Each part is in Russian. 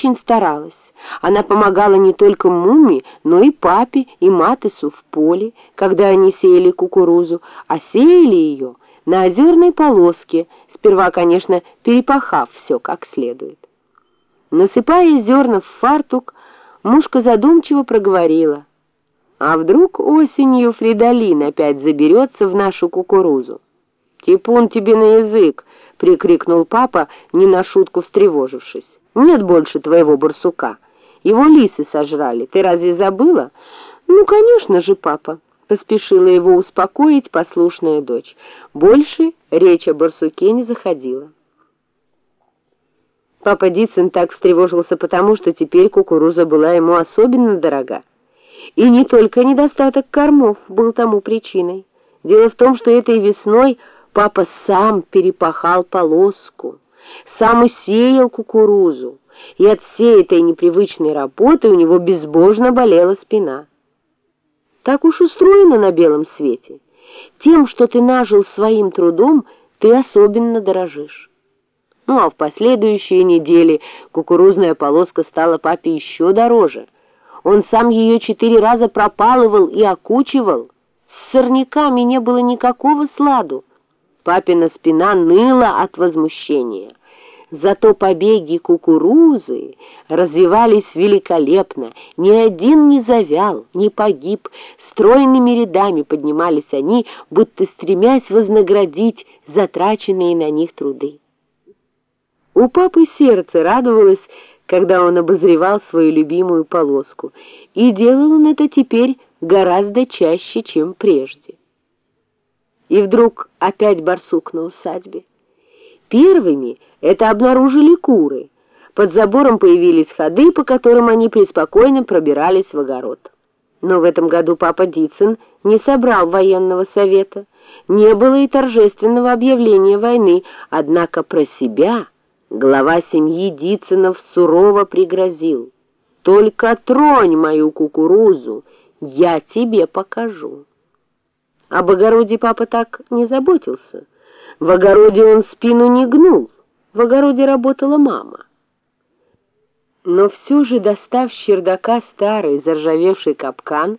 очень старалась. Она помогала не только Муми, но и папе и Матысу в поле, когда они сеяли кукурузу, а сеяли ее на озерной полоске, сперва, конечно, перепахав все как следует. Насыпая зерна в фартук, мушка задумчиво проговорила. А вдруг осенью Фридолин опять заберется в нашу кукурузу? «Типун тебе на язык!» — прикрикнул папа, не на шутку встревожившись. «Нет больше твоего барсука. Его лисы сожрали. Ты разве забыла?» «Ну, конечно же, папа!» — поспешила его успокоить послушная дочь. Больше речь о барсуке не заходила. Папа Дицин так встревожился потому, что теперь кукуруза была ему особенно дорога. И не только недостаток кормов был тому причиной. Дело в том, что этой весной папа сам перепахал полоску, сам усеял кукурузу, и от всей этой непривычной работы у него безбожно болела спина. Так уж устроено на белом свете. Тем, что ты нажил своим трудом, ты особенно дорожишь. Ну а в последующие недели кукурузная полоска стала папе еще дороже. Он сам ее четыре раза пропалывал и окучивал. С сорняками не было никакого сладу. Папина спина ныла от возмущения. Зато побеги кукурузы развивались великолепно, ни один не завял, не погиб, стройными рядами поднимались они, будто стремясь вознаградить затраченные на них труды. У папы сердце радовалось, когда он обозревал свою любимую полоску, и делал он это теперь гораздо чаще, чем прежде. И вдруг опять барсук на усадьбе. Первыми это обнаружили куры. Под забором появились ходы, по которым они преспокойно пробирались в огород. Но в этом году папа Дицин не собрал военного совета. Не было и торжественного объявления войны, однако про себя... Глава семьи Дицинов сурово пригрозил. «Только тронь мою кукурузу, я тебе покажу». Об огороде папа так не заботился. В огороде он спину не гнул, в огороде работала мама. Но все же, достав с чердака старый заржавевший капкан,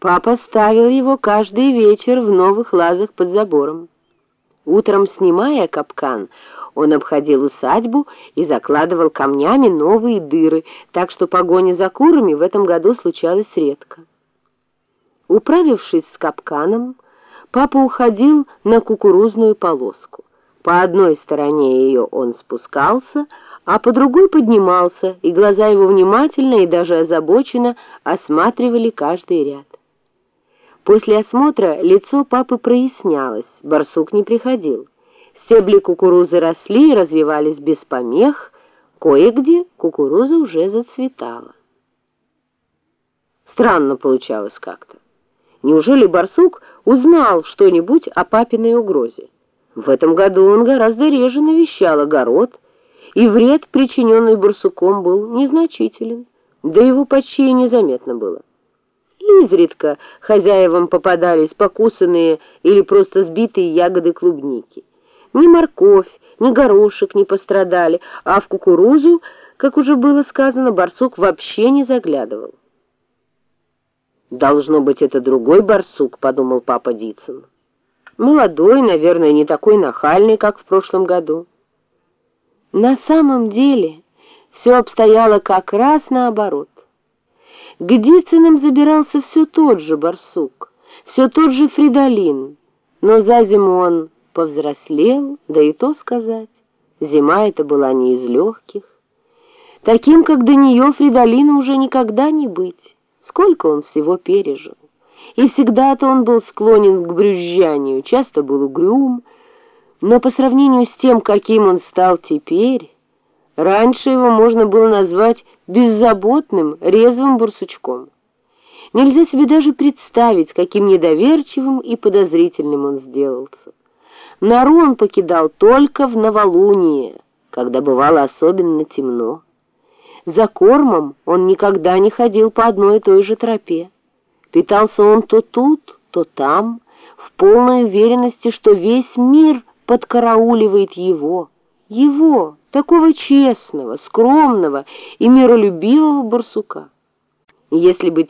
папа ставил его каждый вечер в новых лазах под забором. Утром, снимая капкан, он обходил усадьбу и закладывал камнями новые дыры, так что погоня за курами в этом году случалась редко. Управившись с капканом, папа уходил на кукурузную полоску. По одной стороне ее он спускался, а по другой поднимался, и глаза его внимательно и даже озабоченно осматривали каждый ряд. После осмотра лицо папы прояснялось, барсук не приходил. Стебли кукурузы росли и развивались без помех, кое-где кукуруза уже зацветала. Странно получалось как-то. Неужели барсук узнал что-нибудь о папиной угрозе? В этом году он гораздо реже навещал огород, и вред, причиненный барсуком, был незначителен, да его почти незаметно было. Изредка хозяевам попадались покусанные или просто сбитые ягоды клубники. Ни морковь, ни горошек не пострадали, а в кукурузу, как уже было сказано, барсук вообще не заглядывал. «Должно быть, это другой барсук», — подумал папа Дицин. «Молодой, наверное, не такой нахальный, как в прошлом году». На самом деле все обстояло как раз наоборот. К Дицыным забирался все тот же барсук, все тот же Фридолин, но за зиму он повзрослел, да и то сказать. Зима эта была не из легких. Таким, как до нее, Фридолина уже никогда не быть. Сколько он всего пережил. И всегда-то он был склонен к брюзжанию, часто был угрюм, но по сравнению с тем, каким он стал теперь, раньше его можно было назвать беззаботным, резвым барсучком. Нельзя себе даже представить, каким недоверчивым и подозрительным он сделался. Нору он покидал только в новолуние, когда бывало особенно темно. За кормом он никогда не ходил по одной и той же тропе. Питался он то тут, то там, в полной уверенности, что весь мир подкарауливает его, его, такого честного, скромного и миролюбивого барсука. Если бы